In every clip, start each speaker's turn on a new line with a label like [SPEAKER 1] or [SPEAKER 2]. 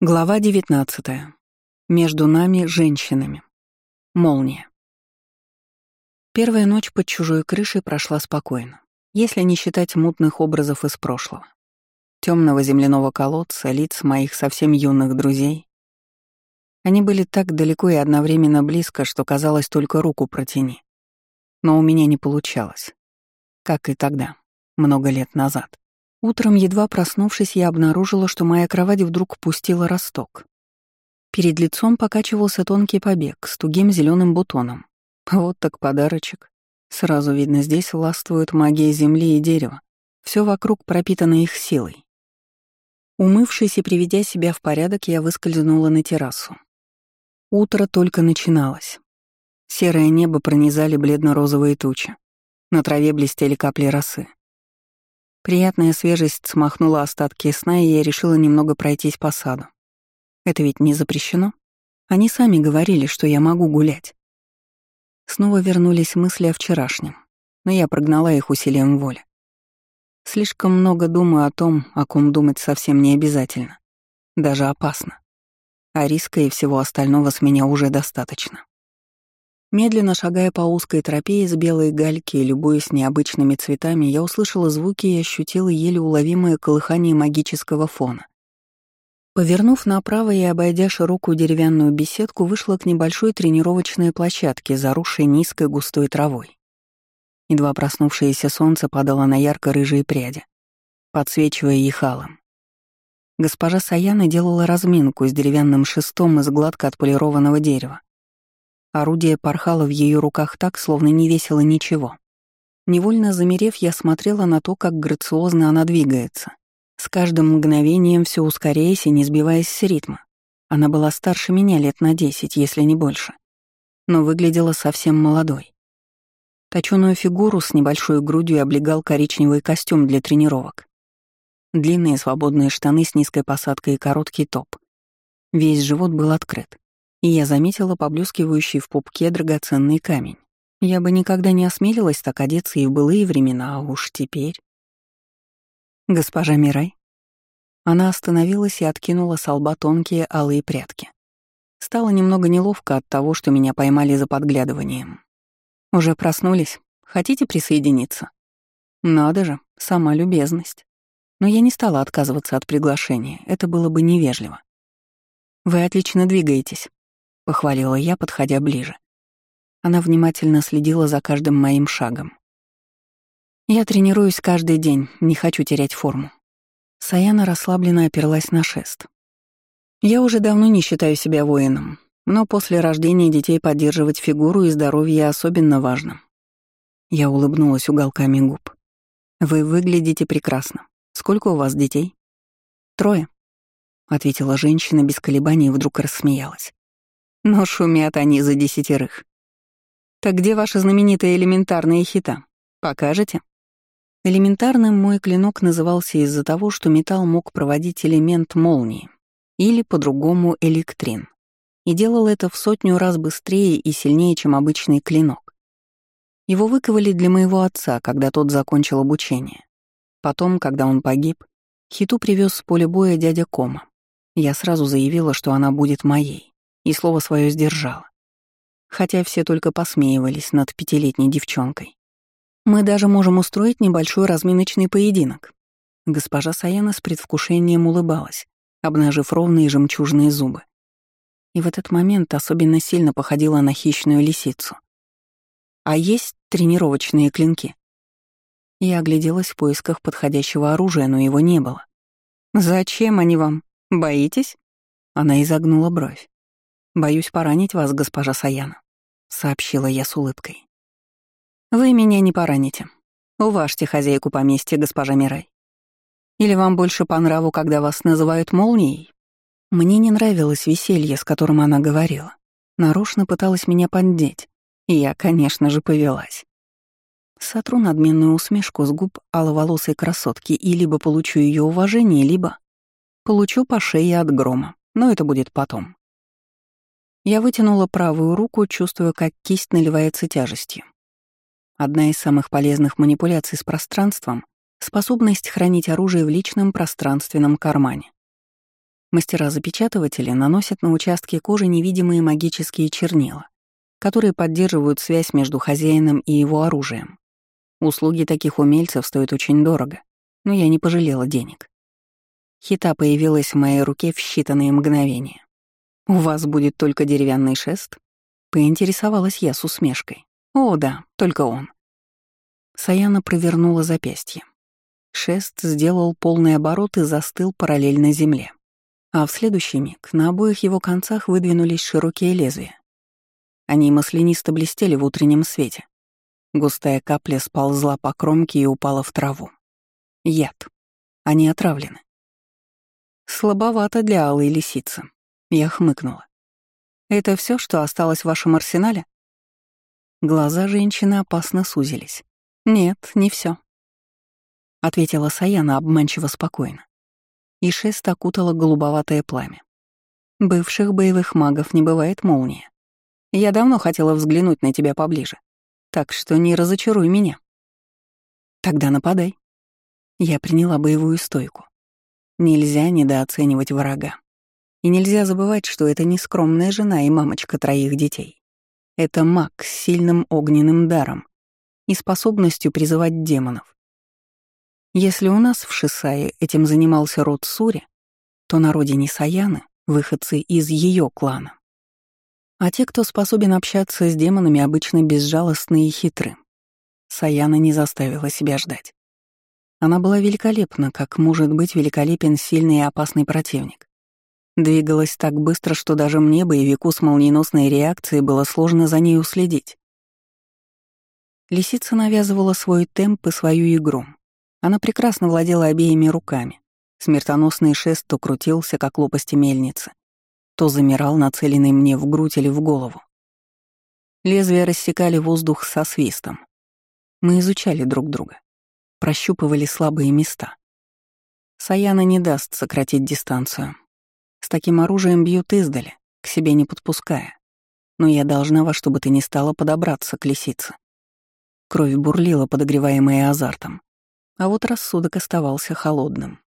[SPEAKER 1] Глава 19. Между нами, женщинами. Молния. Первая ночь под чужой крышей прошла спокойно, если не считать мутных образов из прошлого. Темного земляного колодца, лиц моих совсем юных друзей. Они были так далеко и одновременно близко, что казалось только руку протяни. Но у меня не получалось. Как и тогда, много лет назад. Утром, едва проснувшись, я обнаружила, что моя кровать вдруг пустила росток. Перед лицом покачивался тонкий побег с тугим зеленым бутоном. Вот так подарочек. Сразу видно, здесь властвует магия земли и дерева. Все вокруг пропитано их силой. Умывшись и приведя себя в порядок, я выскользнула на террасу. Утро только начиналось. Серое небо пронизали бледно-розовые тучи. На траве блестели капли росы. Приятная свежесть смахнула остатки сна, и я решила немного пройтись по саду. Это ведь не запрещено. Они сами говорили, что я могу гулять. Снова вернулись мысли о вчерашнем, но я прогнала их усилием воли. Слишком много думаю о том, о ком думать совсем не обязательно. Даже опасно. А риска и всего остального с меня уже достаточно. Медленно шагая по узкой тропе из белой гальки и любуясь необычными цветами, я услышала звуки и ощутила еле уловимое колыхание магического фона. Повернув направо и обойдя широкую деревянную беседку, вышла к небольшой тренировочной площадке, заросшей низкой густой травой. Едва проснувшееся солнце падало на ярко-рыжие пряди, подсвечивая их алым. Госпожа Саяна делала разминку с деревянным шестом из гладко отполированного дерева, Орудие порхало в ее руках так, словно не весило ничего. Невольно замерев, я смотрела на то, как грациозно она двигается. С каждым мгновением все ускоряясь и не сбиваясь с ритма. Она была старше меня лет на десять, если не больше. Но выглядела совсем молодой. Точёную фигуру с небольшой грудью облегал коричневый костюм для тренировок. Длинные свободные штаны с низкой посадкой и короткий топ. Весь живот был открыт и я заметила поблескивающий в пупке драгоценный камень. Я бы никогда не осмелилась так одеться и в былые времена, а уж теперь. «Госпожа Мирай?» Она остановилась и откинула с лба тонкие алые прядки. Стало немного неловко от того, что меня поймали за подглядыванием. «Уже проснулись? Хотите присоединиться?» «Надо же, сама любезность». Но я не стала отказываться от приглашения, это было бы невежливо. «Вы отлично двигаетесь», — похвалила я, подходя ближе. Она внимательно следила за каждым моим шагом. «Я тренируюсь каждый день, не хочу терять форму». Саяна расслабленно оперлась на шест. «Я уже давно не считаю себя воином, но после рождения детей поддерживать фигуру и здоровье особенно важно». Я улыбнулась уголками губ. «Вы выглядите прекрасно. Сколько у вас детей?» «Трое», — ответила женщина без колебаний и вдруг рассмеялась но шумят они за десятерых. Так где ваши знаменитые элементарные хита? Покажете? Элементарным мой клинок назывался из-за того, что металл мог проводить элемент молнии, или по-другому электрин, и делал это в сотню раз быстрее и сильнее, чем обычный клинок. Его выковали для моего отца, когда тот закончил обучение. Потом, когда он погиб, хиту привез с поля боя дядя Кома. Я сразу заявила, что она будет моей и слово свое сдержала. Хотя все только посмеивались над пятилетней девчонкой. Мы даже можем устроить небольшой разминочный поединок. Госпожа Саяна с предвкушением улыбалась, обнажив ровные жемчужные зубы. И в этот момент особенно сильно походила на хищную лисицу. А есть тренировочные клинки? Я огляделась в поисках подходящего оружия, но его не было. «Зачем они вам? Боитесь?» Она изогнула бровь. «Боюсь поранить вас, госпожа Саяна», — сообщила я с улыбкой. «Вы меня не пораните. Уважьте хозяйку поместья, госпожа Мирай. Или вам больше по нраву, когда вас называют молнией?» Мне не нравилось веселье, с которым она говорила. Нарочно пыталась меня поддеть. И я, конечно же, повелась. Сотру надменную усмешку с губ аловолосой красотки и либо получу ее уважение, либо получу по шее от грома. Но это будет потом. Я вытянула правую руку, чувствуя, как кисть наливается тяжестью. Одна из самых полезных манипуляций с пространством — способность хранить оружие в личном пространственном кармане. Мастера-запечатыватели наносят на участки кожи невидимые магические чернила, которые поддерживают связь между хозяином и его оружием. Услуги таких умельцев стоят очень дорого, но я не пожалела денег. Хита появилась в моей руке в считанные мгновения. «У вас будет только деревянный шест?» Поинтересовалась я с усмешкой. «О, да, только он». Саяна провернула запястье. Шест сделал полный оборот и застыл параллельно земле а в следующий миг на обоих его концах выдвинулись широкие лезвия. Они маслянисто блестели в утреннем свете. Густая капля сползла по кромке и упала в траву. Яд. Они отравлены. Слабовато для алой лисицы. Я хмыкнула. Это все, что осталось в вашем арсенале? Глаза женщины опасно сузились. Нет, не все, ответила Саяна обманчиво спокойно и шест окутало голубоватое пламя. Бывших боевых магов не бывает молния. Я давно хотела взглянуть на тебя поближе, так что не разочаруй меня. Тогда нападай. Я приняла боевую стойку. Нельзя недооценивать врага. И нельзя забывать, что это не скромная жена и мамочка троих детей. Это маг с сильным огненным даром и способностью призывать демонов. Если у нас в Шисае этим занимался род Сури, то на родине Саяны — выходцы из ее клана. А те, кто способен общаться с демонами, обычно безжалостны и хитры. Саяна не заставила себя ждать. Она была великолепна, как может быть великолепен сильный и опасный противник. Двигалась так быстро, что даже мне, боевику с молниеносной реакцией, было сложно за ней уследить. Лисица навязывала свой темп и свою игру, она прекрасно владела обеими руками. Смертоносный шест то крутился, как лопасти мельницы, то замирал, нацеленный мне в грудь или в голову. Лезвия рассекали воздух со свистом. Мы изучали друг друга, прощупывали слабые места. Саяна не даст сократить дистанцию. С таким оружием бьют издали, к себе не подпуская. Но я должна во что бы ты ни стала подобраться к лисице. Кровь бурлила, подогреваемая азартом. А вот рассудок оставался холодным.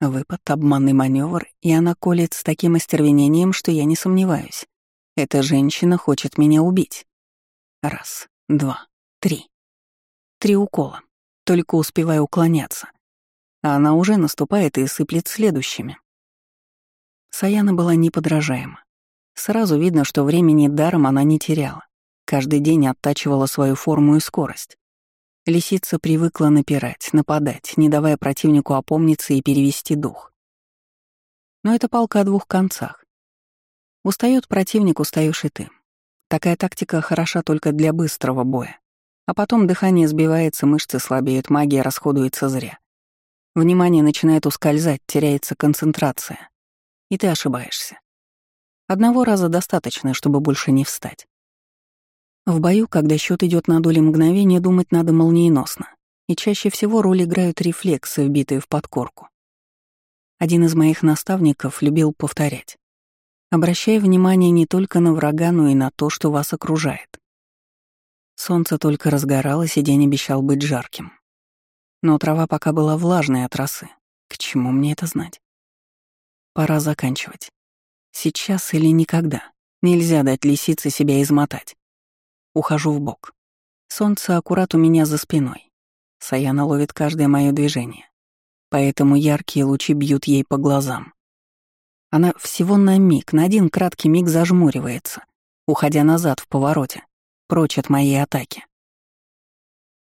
[SPEAKER 1] Выпад, обманный маневр, и она колет с таким остервенением, что я не сомневаюсь. Эта женщина хочет меня убить. Раз, два, три. Три укола. Только успеваю уклоняться. А она уже наступает и сыплет следующими. Саяна была неподражаема. Сразу видно, что времени даром она не теряла. Каждый день оттачивала свою форму и скорость. Лисица привыкла напирать, нападать, не давая противнику опомниться и перевести дух. Но это палка о двух концах. Устает противник, устаешь и ты. Такая тактика хороша только для быстрого боя. А потом дыхание сбивается, мышцы слабеют, магия расходуется зря. Внимание начинает ускользать, теряется концентрация. И ты ошибаешься. Одного раза достаточно, чтобы больше не встать. В бою, когда счет идет на доли мгновения, думать надо молниеносно. И чаще всего роль играют рефлексы, вбитые в подкорку. Один из моих наставников любил повторять. Обращая внимание не только на врага, но и на то, что вас окружает. Солнце только разгоралось, и день обещал быть жарким. Но трава пока была влажной от росы. К чему мне это знать? Пора заканчивать. Сейчас или никогда. Нельзя дать лисице себя измотать. Ухожу в бок. Солнце аккурат у меня за спиной. Саяна ловит каждое мое движение. Поэтому яркие лучи бьют ей по глазам. Она всего на миг, на один краткий миг зажмуривается, уходя назад в повороте, прочь от моей атаки.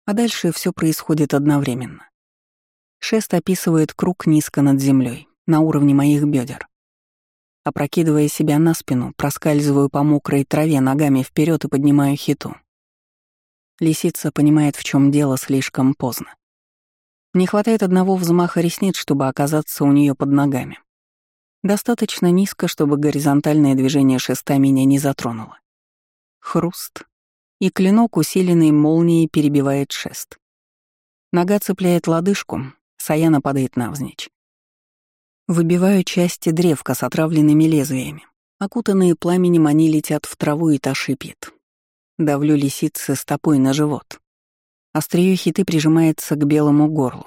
[SPEAKER 1] А дальше все происходит одновременно. Шест описывает круг низко над землей, на уровне моих бедер. Опрокидывая себя на спину, проскальзываю по мокрой траве ногами вперед и поднимаю хиту. Лисица понимает, в чем дело слишком поздно. Не хватает одного взмаха ресниц, чтобы оказаться у нее под ногами. Достаточно низко, чтобы горизонтальное движение шеста меня не затронуло. Хруст. И клинок, усиленный молнией, перебивает шест. Нога цепляет лодыжку, Саяна падает навзничь. Выбиваю части древка с отравленными лезвиями. Окутанные пламенем они летят в траву, и та шипит. Давлю лисицы стопой на живот. Острие хиты прижимается к белому горлу.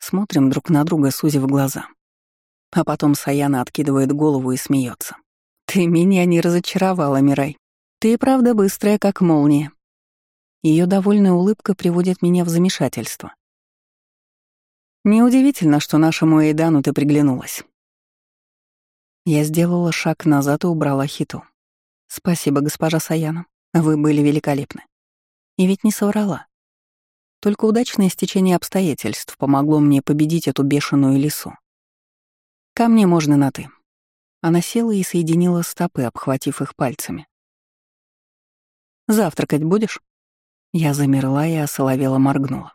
[SPEAKER 1] Смотрим друг на друга, сузив глаза. А потом Саяна откидывает голову и смеется. «Ты меня не разочаровала, Мирай. Ты правда быстрая, как молния». Ее довольная улыбка приводит меня в замешательство. Неудивительно, что нашему Эйдану ты приглянулась. Я сделала шаг назад и убрала хиту. Спасибо, госпожа Саяна. Вы были великолепны. И ведь не соврала. Только удачное стечение обстоятельств помогло мне победить эту бешеную лису. Ко мне можно на «ты». Она села и соединила стопы, обхватив их пальцами. «Завтракать будешь?» Я замерла и осоловела моргнула.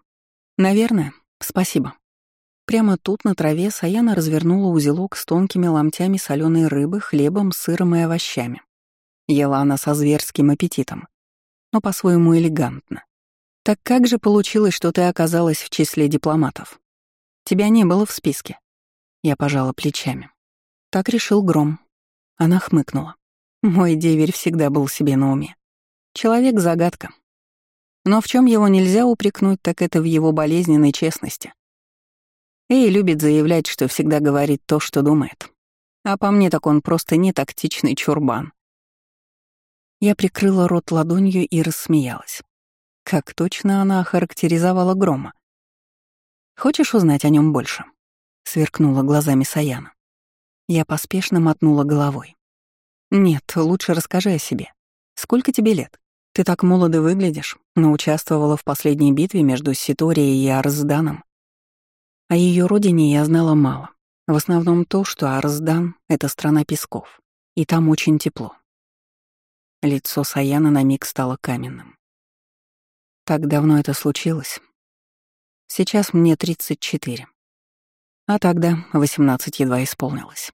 [SPEAKER 1] «Наверное. Спасибо». Прямо тут на траве Саяна развернула узелок с тонкими ломтями соленой рыбы, хлебом, сыром и овощами. Ела она со зверским аппетитом, но по-своему элегантно. «Так как же получилось, что ты оказалась в числе дипломатов? Тебя не было в списке?» Я пожала плечами. Так решил Гром. Она хмыкнула. Мой деверь всегда был себе на уме. Человек-загадка. Но в чем его нельзя упрекнуть, так это в его болезненной честности. Эй любит заявлять, что всегда говорит то, что думает. А по мне так он просто не тактичный чурбан. Я прикрыла рот ладонью и рассмеялась. Как точно она охарактеризовала Грома. «Хочешь узнать о нем больше?» — сверкнула глазами Саяна. Я поспешно мотнула головой. «Нет, лучше расскажи о себе. Сколько тебе лет? Ты так молодо выглядишь, но участвовала в последней битве между Ситорией и Арсданом. О ее родине я знала мало. В основном то, что Арсдан — это страна песков, и там очень тепло. Лицо Саяна на миг стало каменным. Так давно это случилось. Сейчас мне 34. А тогда 18 едва исполнилось.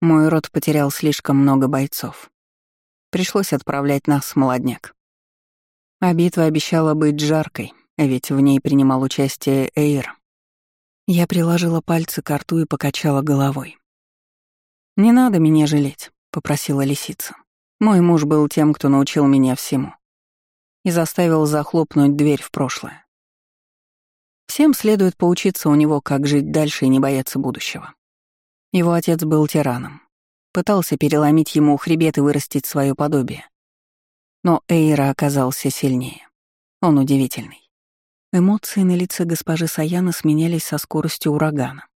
[SPEAKER 1] Мой род потерял слишком много бойцов. Пришлось отправлять нас молодняк. А битва обещала быть жаркой, ведь в ней принимал участие Эйр. Я приложила пальцы к рту и покачала головой. «Не надо меня жалеть», — попросила лисица. Мой муж был тем, кто научил меня всему. И заставил захлопнуть дверь в прошлое. Всем следует поучиться у него, как жить дальше и не бояться будущего. Его отец был тираном. Пытался переломить ему хребет и вырастить свое подобие. Но Эйра оказался сильнее. Он удивительный. Эмоции на лице госпожи Саяна сменялись со скоростью урагана.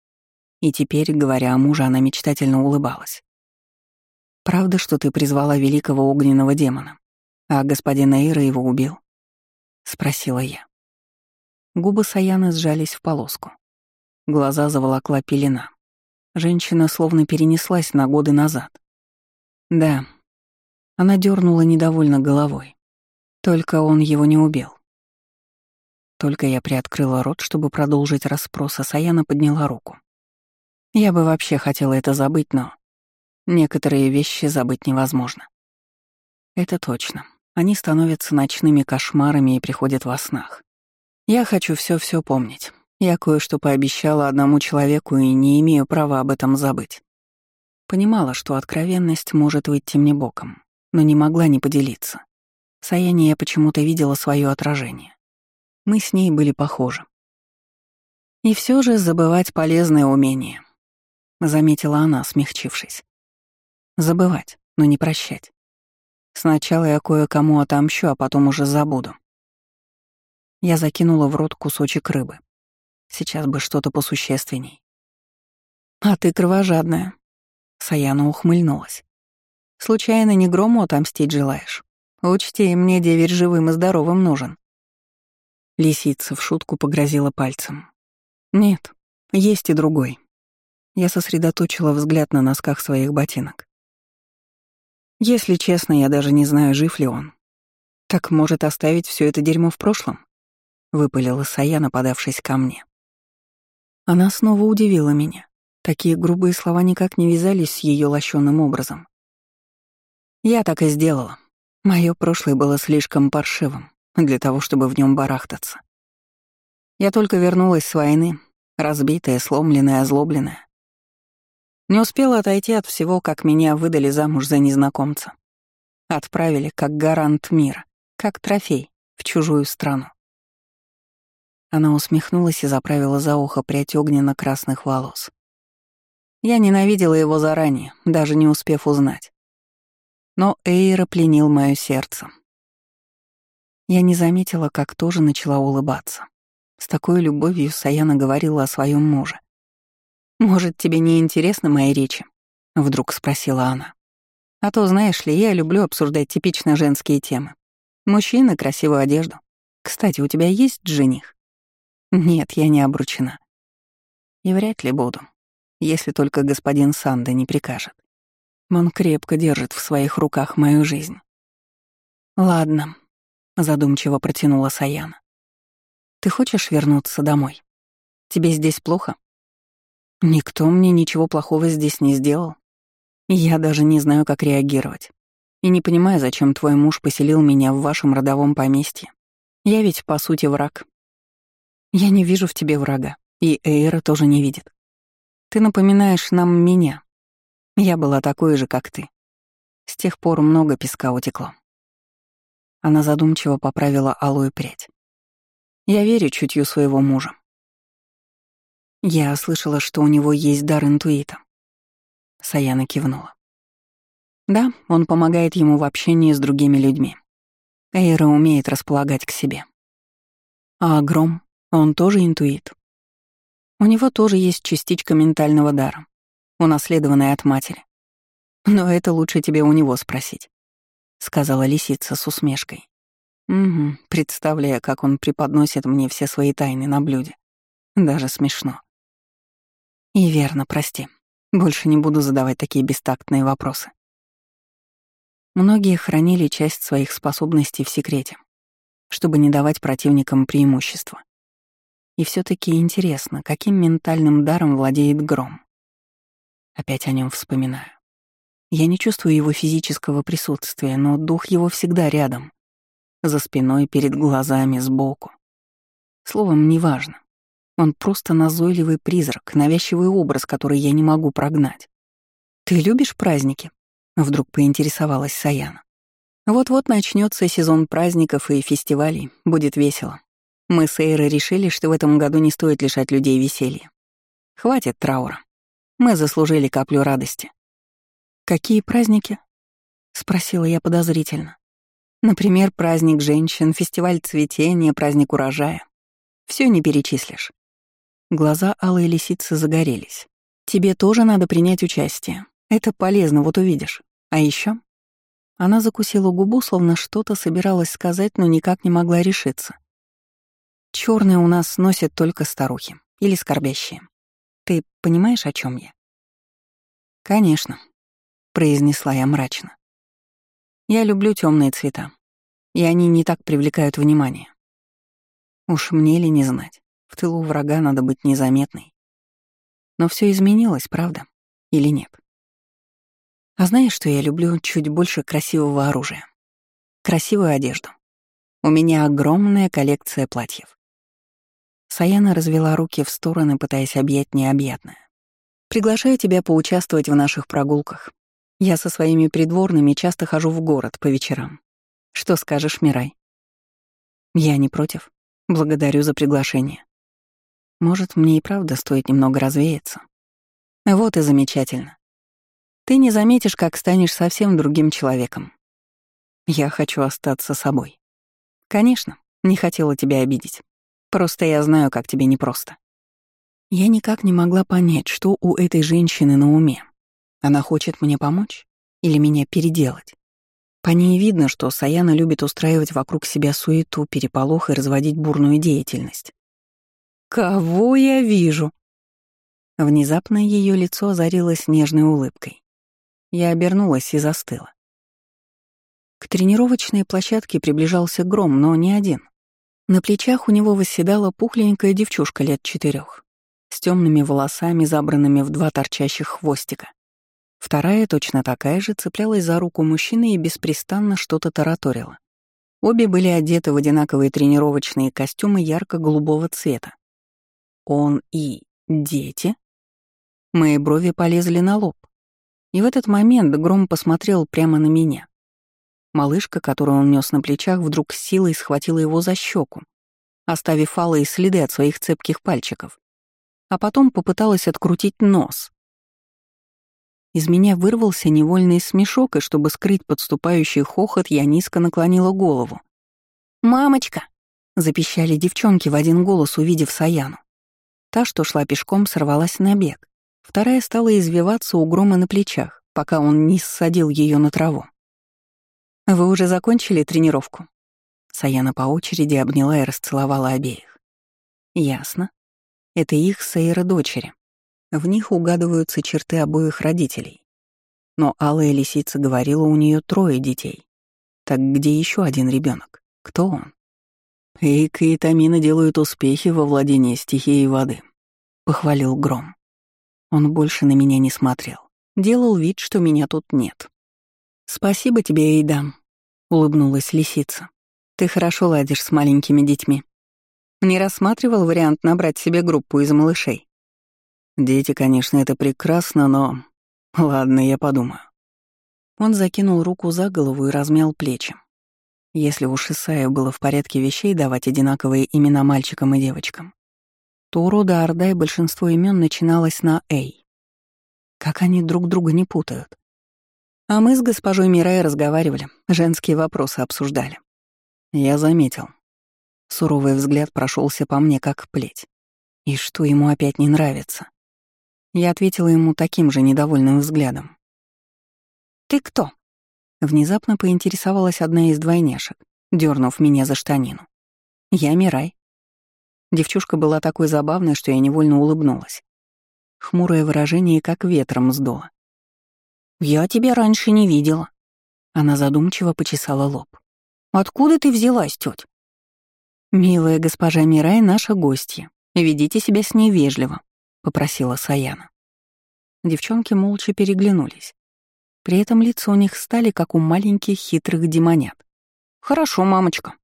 [SPEAKER 1] И теперь, говоря о муже, она мечтательно улыбалась. Правда, что ты призвала великого огненного демона, а господин Эйра его убил? Спросила я. Губы Саяны сжались в полоску. Глаза заволокла пелена. Женщина словно перенеслась на годы назад. Да. Она дернула недовольно головой. Только он его не убил. Только я приоткрыла рот, чтобы продолжить расспрос, а Саяна подняла руку. Я бы вообще хотела это забыть, но Некоторые вещи забыть невозможно. Это точно. Они становятся ночными кошмарами и приходят во снах. Я хочу все-все помнить. Я кое-что пообещала одному человеку и не имею права об этом забыть. Понимала, что откровенность может выйти мне боком, но не могла не поделиться. В Саяне я почему-то видела свое отражение. Мы с ней были похожи. И все же забывать полезное умение, заметила она, смягчившись. Забывать, но не прощать. Сначала я кое-кому отомщу, а потом уже забуду. Я закинула в рот кусочек рыбы. Сейчас бы что-то посущественней. «А ты кровожадная», — Саяна ухмыльнулась. «Случайно не грому отомстить желаешь? Учти, мне деверь живым и здоровым нужен». Лисица в шутку погрозила пальцем. «Нет, есть и другой». Я сосредоточила взгляд на носках своих ботинок. Если честно, я даже не знаю, жив ли он. Так может оставить все это дерьмо в прошлом? Выпалила Саяна, подавшись ко мне. Она снова удивила меня. Такие грубые слова никак не вязались с ее лощеным образом. Я так и сделала. Мое прошлое было слишком паршивым для того, чтобы в нем барахтаться. Я только вернулась с войны, разбитая, сломленная, озлобленная. Не успела отойти от всего, как меня выдали замуж за незнакомца. Отправили как гарант мира, как трофей, в чужую страну. Она усмехнулась и заправила за ухо прядь огненно-красных волос. Я ненавидела его заранее, даже не успев узнать. Но Эйра пленил мое сердце. Я не заметила, как тоже начала улыбаться. С такой любовью Саяна говорила о своем муже. «Может, тебе не интересны мои речи?» — вдруг спросила она. «А то, знаешь ли, я люблю обсуждать типично женские темы. Мужчина, красивую одежду. Кстати, у тебя есть жених?» «Нет, я не обручена». «И вряд ли буду, если только господин Санда не прикажет. Он крепко держит в своих руках мою жизнь». «Ладно», — задумчиво протянула Саяна. «Ты хочешь вернуться домой? Тебе здесь плохо?» Никто мне ничего плохого здесь не сделал. Я даже не знаю, как реагировать. И не понимаю, зачем твой муж поселил меня в вашем родовом поместье. Я ведь, по сути, враг. Я не вижу в тебе врага, и Эйра тоже не видит. Ты напоминаешь нам меня. Я была такой же, как ты. С тех пор много песка утекло. Она задумчиво поправила алую прядь. Я верю чутью своего мужа. Я слышала, что у него есть дар интуита. Саяна кивнула. Да, он помогает ему в общении с другими людьми. Эйра умеет располагать к себе. А Гром, он тоже интуит. У него тоже есть частичка ментального дара, унаследованная от матери. Но это лучше тебе у него спросить, — сказала лисица с усмешкой. Угу, представляя, как он преподносит мне все свои тайны на блюде. Даже смешно. И верно, прости. Больше не буду задавать такие бестактные вопросы. Многие хранили часть своих способностей в секрете, чтобы не давать противникам преимущества. И все таки интересно, каким ментальным даром владеет Гром. Опять о нем вспоминаю. Я не чувствую его физического присутствия, но дух его всегда рядом. За спиной, перед глазами, сбоку. Словом, неважно. Он просто назойливый призрак, навязчивый образ, который я не могу прогнать. «Ты любишь праздники?» — вдруг поинтересовалась Саяна. «Вот-вот начнется сезон праздников и фестивалей, будет весело. Мы с Эйрой решили, что в этом году не стоит лишать людей веселья. Хватит траура. Мы заслужили каплю радости». «Какие праздники?» — спросила я подозрительно. «Например, праздник женщин, фестиваль цветения, праздник урожая. Все не перечислишь. Глаза алой лисицы загорелись. «Тебе тоже надо принять участие. Это полезно, вот увидишь. А еще? Она закусила губу, словно что-то собиралась сказать, но никак не могла решиться. Черные у нас носят только старухи или скорбящие. Ты понимаешь, о чем я? Конечно, произнесла я мрачно. Я люблю темные цвета, и они не так привлекают внимание. Уж мне ли не знать. В тылу врага надо быть незаметной. Но все изменилось, правда? Или нет? А знаешь, что я люблю чуть больше красивого оружия? Красивую одежду. У меня огромная коллекция платьев. Саяна развела руки в стороны, пытаясь объять необъятное. «Приглашаю тебя поучаствовать в наших прогулках. Я со своими придворными часто хожу в город по вечерам. Что скажешь, Мирай?» «Я не против. Благодарю за приглашение. Может, мне и правда стоит немного развеяться? Вот и замечательно. Ты не заметишь, как станешь совсем другим человеком. Я хочу остаться собой. Конечно, не хотела тебя обидеть. Просто я знаю, как тебе непросто. Я никак не могла понять, что у этой женщины на уме. Она хочет мне помочь или меня переделать? По ней видно, что Саяна любит устраивать вокруг себя суету, переполох и разводить бурную деятельность. «Кого я вижу?» Внезапно ее лицо озарилось нежной улыбкой. Я обернулась и застыла. К тренировочной площадке приближался гром, но не один. На плечах у него восседала пухленькая девчушка лет четырех, с темными волосами, забранными в два торчащих хвостика. Вторая, точно такая же, цеплялась за руку мужчины и беспрестанно что-то тараторила. Обе были одеты в одинаковые тренировочные костюмы ярко-голубого цвета. Он и дети? Мои брови полезли на лоб. И в этот момент Гром посмотрел прямо на меня. Малышка, которую он нес на плечах, вдруг силой схватила его за щеку, оставив алые следы от своих цепких пальчиков. А потом попыталась открутить нос. Из меня вырвался невольный смешок, и чтобы скрыть подступающий хохот, я низко наклонила голову. «Мамочка!» — запищали девчонки в один голос, увидев Саяну. Та, что шла пешком, сорвалась на бег. Вторая стала извиваться у грома на плечах, пока он не ссадил ее на траву. «Вы уже закончили тренировку?» Саяна по очереди обняла и расцеловала обеих. «Ясно. Это их Сейра дочери. В них угадываются черты обоих родителей. Но алая лисица говорила, у нее трое детей. Так где еще один ребенок? Кто он? Эйка и Тамина делают успехи во владении стихией воды, похвалил Гром. Он больше на меня не смотрел. Делал вид, что меня тут нет. «Спасибо тебе, Эйдам», — улыбнулась лисица. «Ты хорошо ладишь с маленькими детьми. Не рассматривал вариант набрать себе группу из малышей?» Дети, конечно, это прекрасно, но... Ладно, я подумаю. Он закинул руку за голову и размял плечи. Если у Шисая было в порядке вещей давать одинаковые имена мальчикам и девочкам, то у рода Ордай большинство имен начиналось на «Эй». Как они друг друга не путают. А мы с госпожой Мирай разговаривали, женские вопросы обсуждали. Я заметил. Суровый взгляд прошелся по мне, как плеть. И что ему опять не нравится? Я ответила ему таким же недовольным взглядом. «Ты кто?» Внезапно поинтересовалась одна из двойняшек, дернув меня за штанину. «Я Мирай». Девчушка была такой забавной, что я невольно улыбнулась. Хмурое выражение как ветром сдуло. «Я тебя раньше не видела». Она задумчиво почесала лоб. «Откуда ты взялась, тёть?» «Милая госпожа Мирай, наша гостья. Ведите себя с ней вежливо. — попросила Саяна. Девчонки молча переглянулись. При этом лица у них стали, как у маленьких хитрых демонят. «Хорошо, мамочка».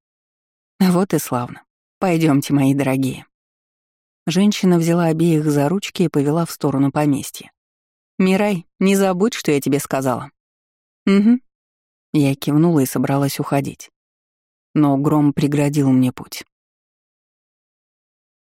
[SPEAKER 1] «Вот и славно. Пойдемте, мои дорогие». Женщина взяла обеих за ручки и повела в сторону поместья. «Мирай, не забудь, что я тебе сказала». «Угу». Я кивнула и собралась уходить. Но гром преградил мне путь.